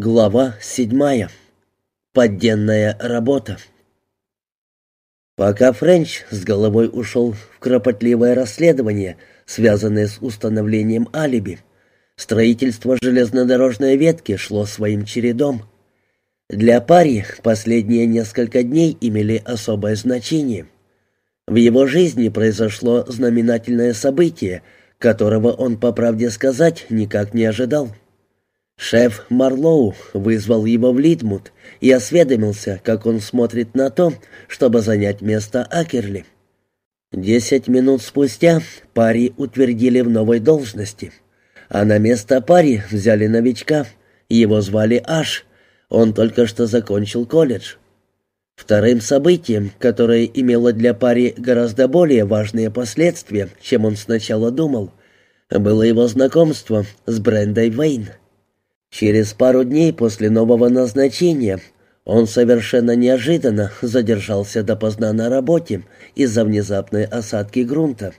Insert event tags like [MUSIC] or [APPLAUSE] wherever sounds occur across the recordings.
Глава седьмая. Подденная работа. Пока Френч с головой ушел в кропотливое расследование, связанное с установлением алиби, строительство железнодорожной ветки шло своим чередом. Для пари последние несколько дней имели особое значение. В его жизни произошло знаменательное событие, которого он, по правде сказать, никак не ожидал. Шеф Марлоу вызвал его в Лидмут и осведомился, как он смотрит на то, чтобы занять место Акерли. Десять минут спустя пари утвердили в новой должности, а на место пари взяли новичка, его звали Аш, он только что закончил колледж. Вторым событием, которое имело для пари гораздо более важные последствия, чем он сначала думал, было его знакомство с Брендой Вейн. Через пару дней после нового назначения он совершенно неожиданно задержался допоздна на работе из-за внезапной осадки грунта.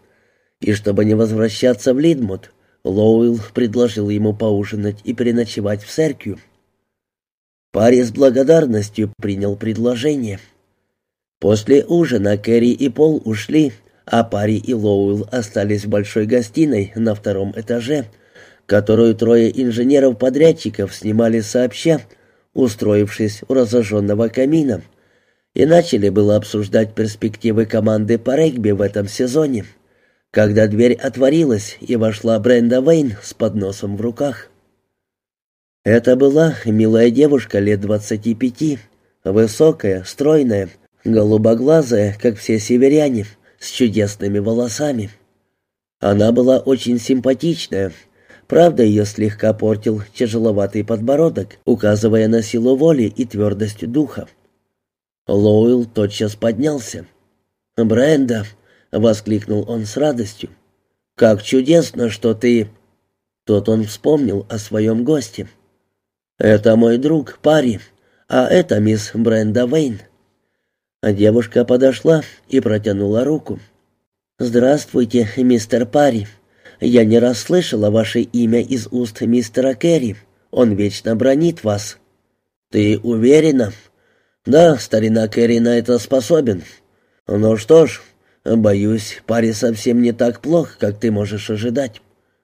И чтобы не возвращаться в Лидмут, Лоуэлл предложил ему поужинать и переночевать в церкви. Парень с благодарностью принял предложение. После ужина Кэрри и Пол ушли, а Пари и Лоуэлл остались в большой гостиной на втором этаже — которую трое инженеров-подрядчиков снимали сообща, устроившись у разожженного камина, и начали было обсуждать перспективы команды по регби в этом сезоне, когда дверь отворилась и вошла Бренда Вейн с подносом в руках. Это была милая девушка лет двадцати пяти, высокая, стройная, голубоглазая, как все северяне, с чудесными волосами. Она была очень симпатичная, Правда, ее слегка портил тяжеловатый подбородок, указывая на силу воли и твердость духа. Лоуэлл тотчас поднялся. «Бренда!» — воскликнул он с радостью. «Как чудесно, что ты...» Тут он вспомнил о своем госте. «Это мой друг Пари, а это мисс Бренда Вейн». Девушка подошла и протянула руку. «Здравствуйте, мистер Пари», я не раз слышала ваше имя из уст мистера Керри. Он вечно бронит вас». «Ты уверена?» «Да, старина Керри на это способен. Ну что ж, боюсь, паре совсем не так плохо, как ты можешь ожидать.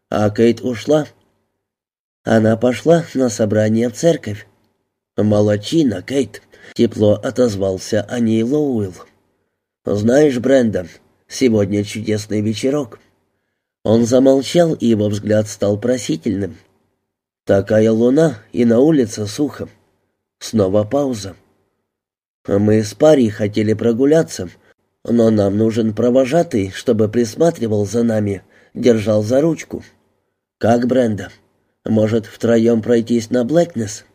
А Кейт ушла?» Она пошла на собрание в церковь. «Молодчина, Кейт», — тепло отозвался о ней Лоуэлл. «Знаешь, Бренда, сегодня чудесный вечерок. Он замолчал, и его взгляд стал просительным. «Такая луна, и на улице сухо». Снова пауза. «Мы с парей хотели прогуляться, но нам нужен провожатый, чтобы присматривал за нами, держал за ручку. Как Бренда? Может, втроем пройтись на Блэкнес?»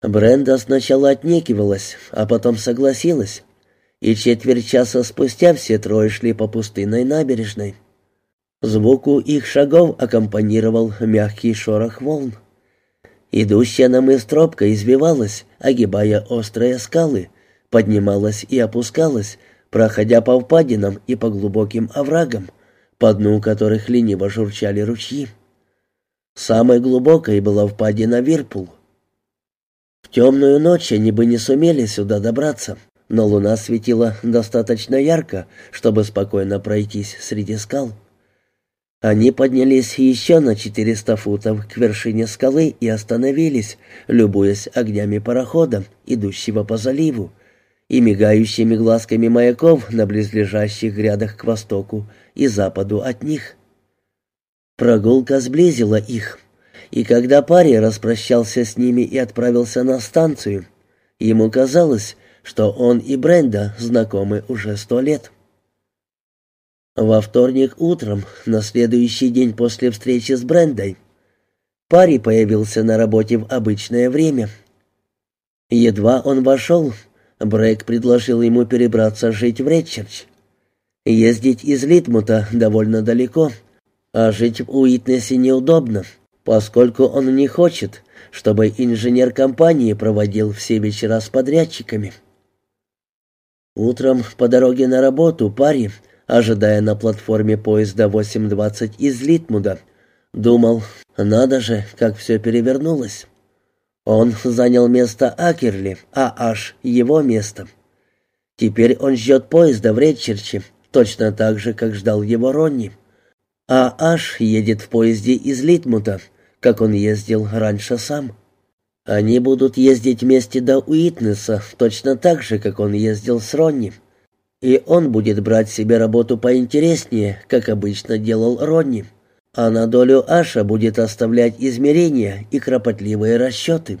Бренда сначала отнекивалась, а потом согласилась, и четверть часа спустя все трое шли по пустынной набережной. Звуку их шагов аккомпанировал мягкий шорох волн. Идущая на мыс тропка извивалась, огибая острые скалы, поднималась и опускалась, проходя по впадинам и по глубоким оврагам, по дну которых лениво журчали ручьи. Самой глубокой была впадина Вирпул. В темную ночь они бы не сумели сюда добраться, но луна светила достаточно ярко, чтобы спокойно пройтись среди скал. Они поднялись еще на 400 футов к вершине скалы и остановились, любуясь огнями парохода, идущего по заливу, и мигающими глазками маяков на близлежащих грядах к востоку и западу от них. Прогулка сблизила их, и когда парень распрощался с ними и отправился на станцию, ему казалось, что он и Бренда знакомы уже сто лет. Во вторник утром, на следующий день после встречи с Брендой, Пари появился на работе в обычное время. Едва он вошел, Брэк предложил ему перебраться жить в Редчерч. Ездить из Литмута довольно далеко, а жить в Уитнесе неудобно, поскольку он не хочет, чтобы инженер компании проводил все вечера с подрядчиками. Утром по дороге на работу Пари ожидая на платформе поезда 8.20 из Литмуда. Думал, надо же, как все перевернулось. Он занял место Акерли, а Аш — его место. Теперь он ждет поезда в Редчерче, точно так же, как ждал его Ронни. А Аш едет в поезде из Литмута, как он ездил раньше сам. Они будут ездить вместе до Уитнеса, точно так же, как он ездил с Ронни. И он будет брать себе работу поинтереснее, как обычно делал Ронни. А на долю Аша будет оставлять измерения и кропотливые расчеты.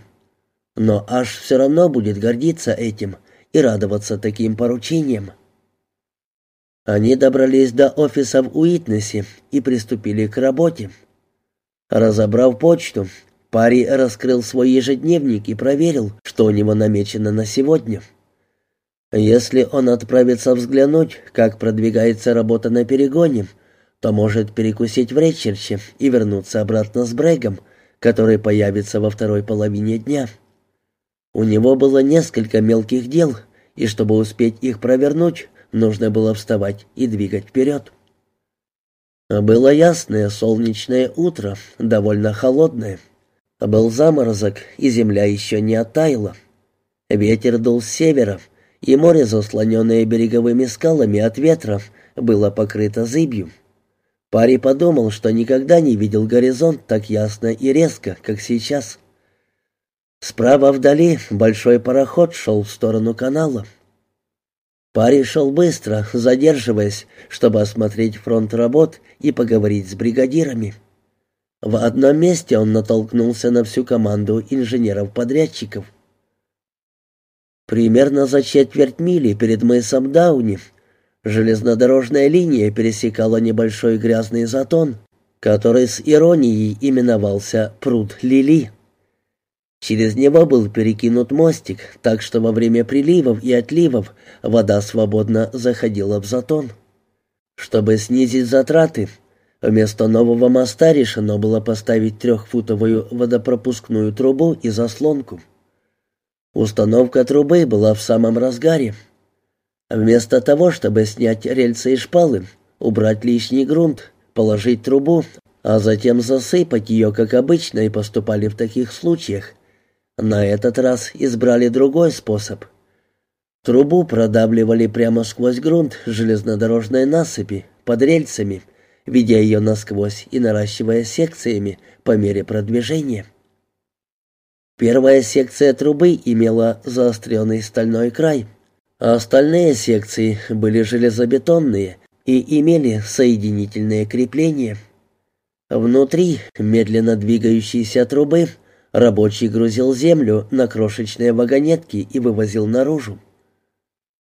Но Аш все равно будет гордиться этим и радоваться таким поручениям. Они добрались до офиса в Уитнесе и приступили к работе. Разобрав почту, Пари раскрыл свой ежедневник и проверил, что у него намечено на сегодня. Если он отправится взглянуть, как продвигается работа на перегоне, то может перекусить в Речерче и вернуться обратно с Брегом, который появится во второй половине дня. У него было несколько мелких дел, и чтобы успеть их провернуть, нужно было вставать и двигать вперед. Было ясное солнечное утро, довольно холодное. Был заморозок, и земля еще не оттаяла. Ветер дул с севера, и море, заслоненное береговыми скалами от ветра, было покрыто зыбью. Парень подумал, что никогда не видел горизонт так ясно и резко, как сейчас. Справа вдали большой пароход шел в сторону канала. Парень шел быстро, задерживаясь, чтобы осмотреть фронт работ и поговорить с бригадирами. В одном месте он натолкнулся на всю команду инженеров-подрядчиков. Примерно за четверть мили перед мысом Дауни железнодорожная линия пересекала небольшой грязный затон, который с иронией именовался «Пруд Лили». Через него был перекинут мостик, так что во время приливов и отливов вода свободно заходила в затон. Чтобы снизить затраты, Вместо нового моста решено было поставить трехфутовую водопропускную трубу и заслонку. Установка трубы была в самом разгаре. Вместо того, чтобы снять рельсы и шпалы, убрать лишний грунт, положить трубу, а затем засыпать ее, как обычно и поступали в таких случаях, на этот раз избрали другой способ. Трубу продавливали прямо сквозь грунт железнодорожной насыпи, под рельсами, ведя ее насквозь и наращивая секциями по мере продвижения. Первая секция трубы имела заостренный стальной край, а остальные секции были железобетонные и имели соединительные крепления. Внутри медленно двигающейся трубы рабочий грузил землю на крошечные вагонетки и вывозил наружу.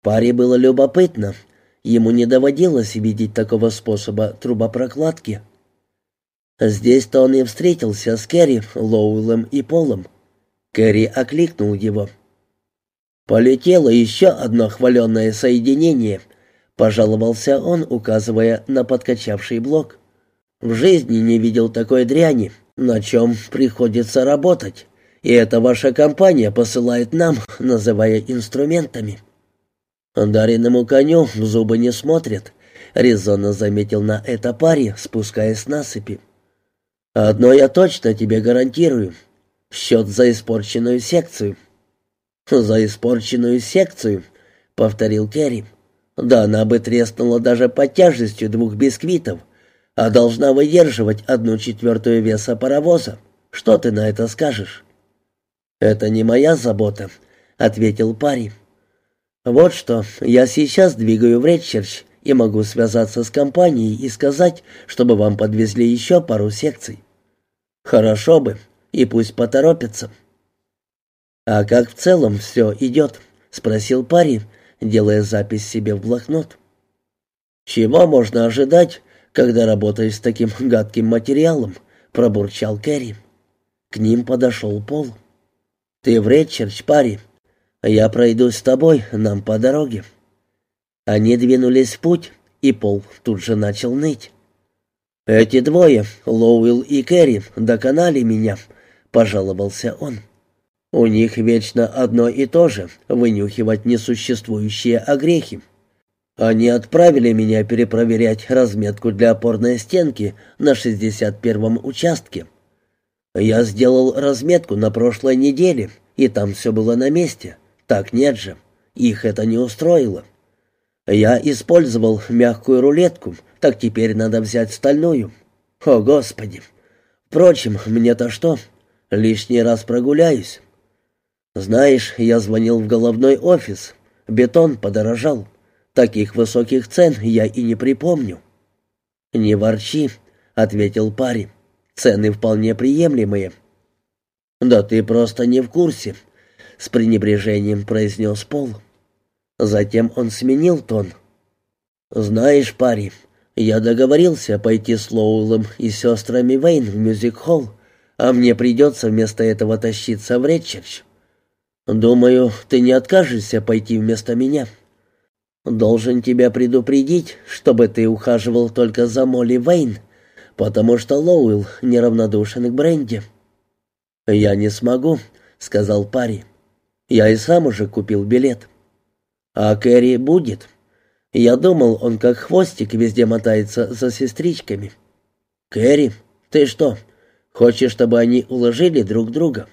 Паре было любопытно, Ему не доводилось видеть такого способа трубопрокладки. Здесь-то он и встретился с Керри, Лоуэллом и Полом. Керри окликнул его. «Полетело еще одно хваленное соединение», — пожаловался он, указывая на подкачавший блок. «В жизни не видел такой дряни, на чем приходится работать, и это ваша компания посылает нам, [LAUGHS] называя инструментами». «Дареному коню в зубы не смотрят», — резонно заметил на это паре, спускаясь с насыпи. «Одно я точно тебе гарантирую. Счет за испорченную секцию». «За испорченную секцию», — повторил Керри. «Да она бы треснула даже под тяжестью двух бисквитов, а должна выдерживать одну четвертую веса паровоза. Что ты на это скажешь?» «Это не моя забота», — ответил парень. «Вот что, я сейчас двигаю в Редчерч и могу связаться с компанией и сказать, чтобы вам подвезли еще пару секций». «Хорошо бы, и пусть поторопятся». «А как в целом все идет?» — спросил парень, делая запись себе в блокнот. «Чего можно ожидать, когда работаешь с таким гадким материалом?» — пробурчал Кэрри. К ним подошел Пол. «Ты в Редчерч, парень?» «Я пройду с тобой, нам по дороге». Они двинулись в путь, и Пол тут же начал ныть. «Эти двое, Лоуэлл и Кэрри, доконали меня», — пожаловался он. «У них вечно одно и то же — вынюхивать несуществующие огрехи. Они отправили меня перепроверять разметку для опорной стенки на 61-м участке. Я сделал разметку на прошлой неделе, и там все было на месте. Так нет же. Их это не устроило. Я использовал мягкую рулетку, так теперь надо взять стальную. О, Господи! Впрочем, мне-то что? Лишний раз прогуляюсь. Знаешь, я звонил в головной офис. Бетон подорожал. Таких высоких цен я и не припомню. «Не ворчи», — ответил парень. «Цены вполне приемлемые». «Да ты просто не в курсе», — с пренебрежением произнес Пол. Затем он сменил тон. «Знаешь, парень, я договорился пойти с Лоулом и сестрами Вейн в мюзик-холл, а мне придется вместо этого тащиться в Редчерч. Думаю, ты не откажешься пойти вместо меня. Должен тебя предупредить, чтобы ты ухаживал только за Молли Вейн, потому что Лоуэлл неравнодушен к Бренди. «Я не смогу», — сказал парень. «Я и сам уже купил билет». «А Кэрри будет?» Я думал, он как хвостик везде мотается за сестричками. «Кэрри, ты что, хочешь, чтобы они уложили друг друга?»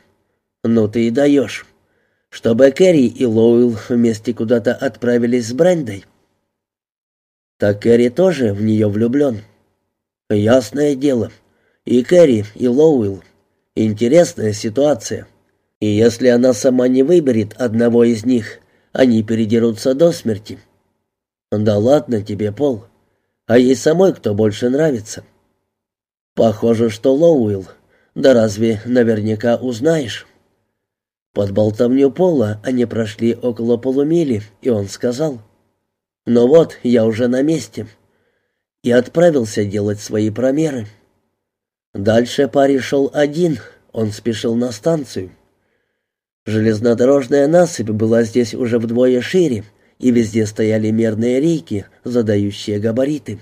«Ну ты и даешь. Чтобы Кэрри и Лоуэлл вместе куда-то отправились с Брендой». «Так Кэрри тоже в нее влюблен?» «Ясное дело. И Кэрри, и Лоуэлл. Интересная ситуация. И если она сама не выберет одного из них, они передерутся до смерти». «Да ладно тебе, Пол. А ей самой кто больше нравится?» «Похоже, что Лоуэлл. Да разве наверняка узнаешь?» Под болтовню Пола они прошли около полумили, и он сказал, «Ну вот, я уже на месте». И отправился делать свои промеры. Дальше парень шел один, он спешил на станцию. Железнодорожная насыпь была здесь уже вдвое шире, и везде стояли мерные рейки, задающие габариты.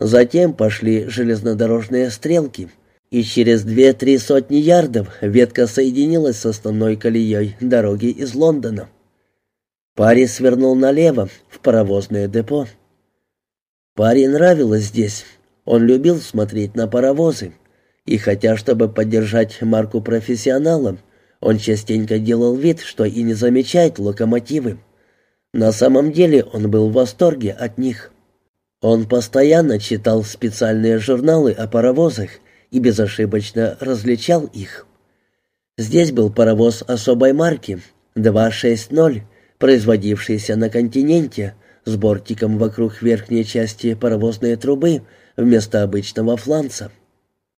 Затем пошли железнодорожные стрелки, и через две-три сотни ярдов ветка соединилась с основной колеей дороги из Лондона. Парень свернул налево, в паровозное депо. Паре нравилось здесь. Он любил смотреть на паровозы. И хотя, чтобы поддержать марку профессионала, он частенько делал вид, что и не замечает локомотивы. На самом деле он был в восторге от них. Он постоянно читал специальные журналы о паровозах и безошибочно различал их. Здесь был паровоз особой марки 260, производившийся на континенте, с бортиком вокруг верхней части паровозной трубы вместо обычного фланца.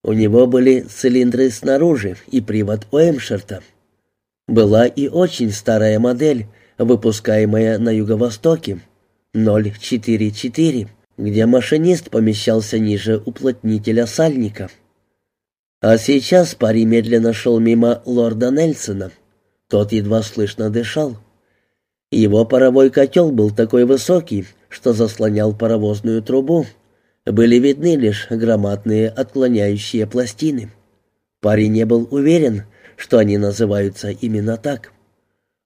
У него были цилиндры снаружи и привод Уэмшерта. Была и очень старая модель, выпускаемая на юго-востоке, 044, где машинист помещался ниже уплотнителя сальника. А сейчас парень медленно шел мимо лорда Нельсона. Тот едва слышно дышал. Его паровой котел был такой высокий, что заслонял паровозную трубу. Были видны лишь громадные отклоняющие пластины. Парень не был уверен, что они называются именно так.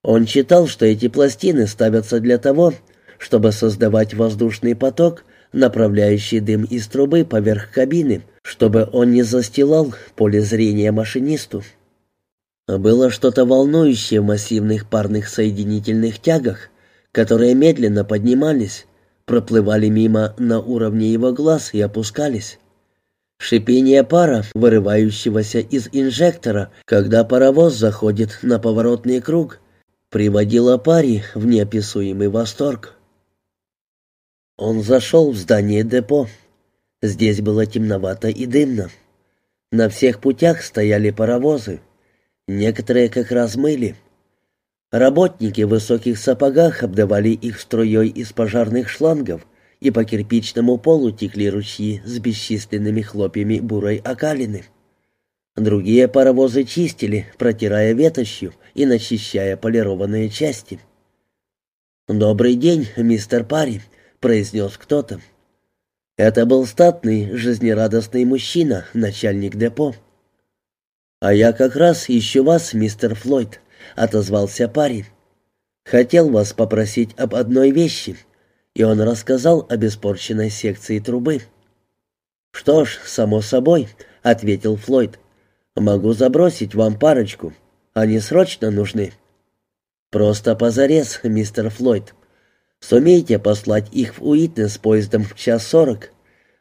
Он читал, что эти пластины ставятся для того, чтобы создавать воздушный поток, направляющий дым из трубы поверх кабины, чтобы он не застилал поле зрения машинисту. Было что-то волнующее в массивных парных соединительных тягах, которые медленно поднимались, проплывали мимо на уровне его глаз и опускались. Шипение пара, вырывающегося из инжектора, когда паровоз заходит на поворотный круг, приводило пари в неописуемый восторг. Он зашел в здание депо. Здесь было темновато и дымно. На всех путях стояли паровозы. Некоторые как раз мыли. Работники в высоких сапогах обдавали их струей из пожарных шлангов, и по кирпичному полу текли ручьи с бесчисленными хлопьями бурой окалины. Другие паровозы чистили, протирая ветошью и начищая полированные части. «Добрый день, мистер Парри», — произнес кто-то. Это был статный, жизнерадостный мужчина, начальник депо. «А я как раз ищу вас, мистер Флойд», — отозвался парень. «Хотел вас попросить об одной вещи», и он рассказал об испорченной секции трубы. «Что ж, само собой», — ответил Флойд. Могу забросить вам парочку. Они срочно нужны». «Просто позарез, мистер Флойд. Сумейте послать их в Уитнес поездом в час сорок,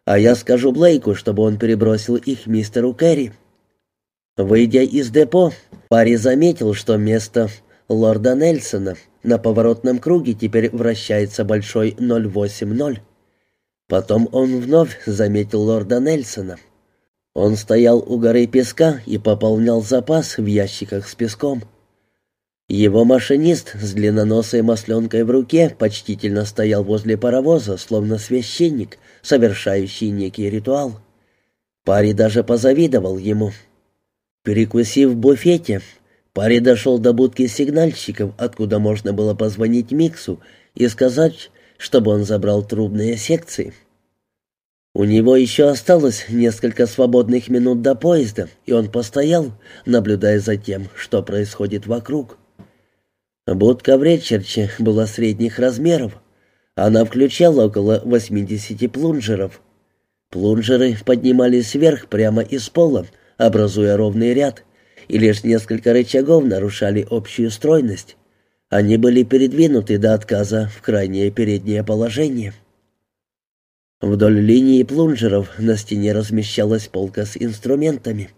а я скажу Блейку, чтобы он перебросил их мистеру Керри». Выйдя из депо, Пари заметил, что место лорда Нельсона на поворотном круге теперь вращается большой 080. Потом он вновь заметил лорда Нельсона. Он стоял у горы песка и пополнял запас в ящиках с песком. Его машинист с длинноносой масленкой в руке почтительно стоял возле паровоза, словно священник, совершающий некий ритуал. Пари даже позавидовал ему. Перекусив в буфете, Пари дошел до будки сигнальщиков, откуда можно было позвонить Миксу и сказать, чтобы он забрал трубные секции. У него еще осталось несколько свободных минут до поезда, и он постоял, наблюдая за тем, что происходит вокруг. Будка в Редчерче была средних размеров. Она включала около 80 плунжеров. Плунжеры поднимались вверх прямо из пола, образуя ровный ряд, и лишь несколько рычагов нарушали общую стройность. Они были передвинуты до отказа в крайнее переднее положение. Вдоль линии плунжеров на стене размещалась полка с инструментами.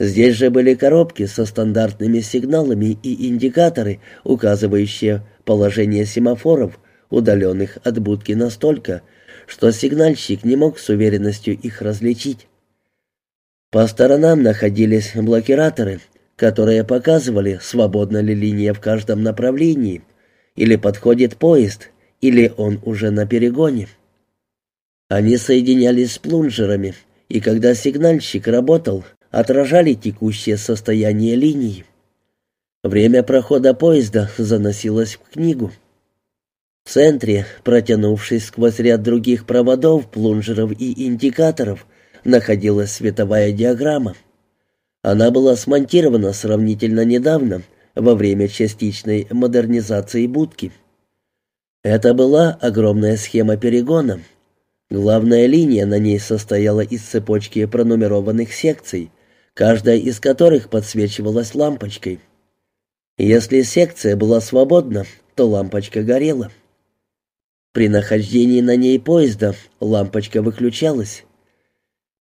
Здесь же были коробки со стандартными сигналами и индикаторы, указывающие положение семафоров, удаленных от будки настолько, что сигнальщик не мог с уверенностью их различить. По сторонам находились блокираторы, которые показывали, свободна ли линия в каждом направлении, или подходит поезд, или он уже на перегоне. Они соединялись с плунжерами, и когда сигнальщик работал, отражали текущее состояние линии. Время прохода поезда заносилось в книгу. В центре, протянувшись сквозь ряд других проводов, плунжеров и индикаторов, находилась световая диаграмма. Она была смонтирована сравнительно недавно, во время частичной модернизации будки. Это была огромная схема перегона. Главная линия на ней состояла из цепочки пронумерованных секций, каждая из которых подсвечивалась лампочкой. Если секция была свободна, то лампочка горела. При нахождении на ней поезда лампочка выключалась.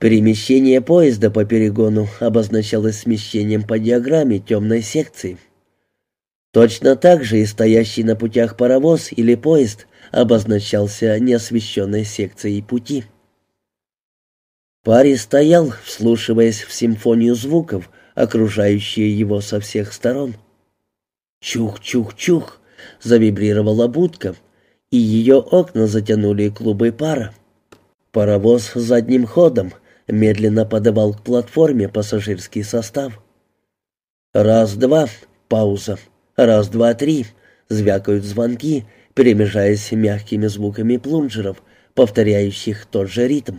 Перемещение поезда по перегону обозначалось смещением по диаграмме темной секции. Точно так же и стоящий на путях паровоз или поезд обозначался неосвещенной секцией пути. Пари стоял, вслушиваясь в симфонию звуков, окружающие его со всех сторон. Чух-чух-чух завибрировала будка, и ее окна затянули клубы пара. Паровоз задним ходом медленно подавал к платформе пассажирский состав. Раз-два, пауза. Раз-два-три, звякают звонки, перемежаясь мягкими звуками плунжеров, повторяющих тот же ритм.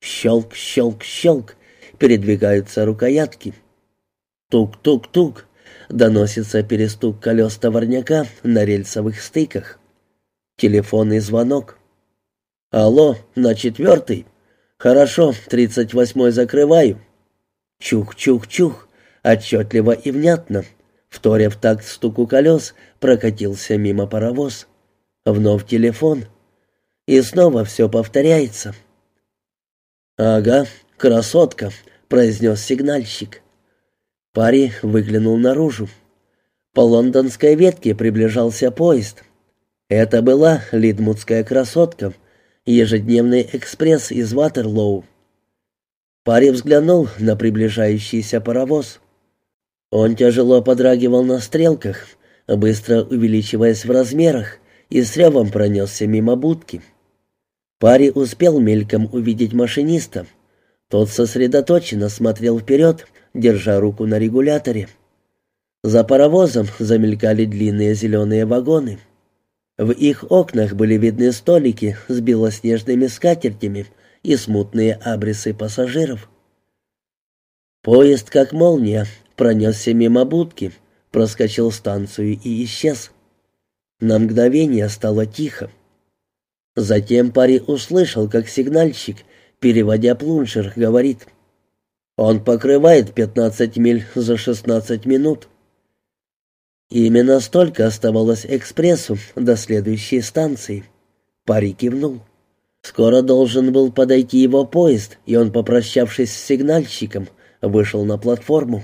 Щелк, щелк, щелк, передвигаются рукоятки. Тук-тук-тук, доносится перестук колес товарняка на рельсовых стыках. Телефонный звонок. «Алло, на четвертый?» «Хорошо, тридцать восьмой закрываю». Чух-чух-чух, отчетливо и внятно, вторя в такт стуку колес, прокатился мимо паровоз. Вновь телефон. И снова все повторяется. «Ага, красотка», — произнес сигнальщик. Пари выглянул наружу. По лондонской ветке приближался поезд. Это была лидмутская красотка, ежедневный экспресс из Ватерлоу. Пари взглянул на приближающийся паровоз. Он тяжело подрагивал на стрелках, быстро увеличиваясь в размерах, и с ревом пронесся мимо будки. Пари успел мельком увидеть машиниста. Тот сосредоточенно смотрел вперед, держа руку на регуляторе. За паровозом замелькали длинные зеленые вагоны. В их окнах были видны столики с белоснежными скатертями и смутные абрисы пассажиров. Поезд, как молния, пронесся мимо будки, проскочил станцию и исчез. На мгновение стало тихо. Затем парень услышал, как сигнальщик, переводя плуншер, говорит Он покрывает 15 миль за 16 минут. Именно столько оставалось экспрессу до следующей станции. Парень кивнул. Скоро должен был подойти его поезд, и он, попрощавшись с сигнальщиком, вышел на платформу.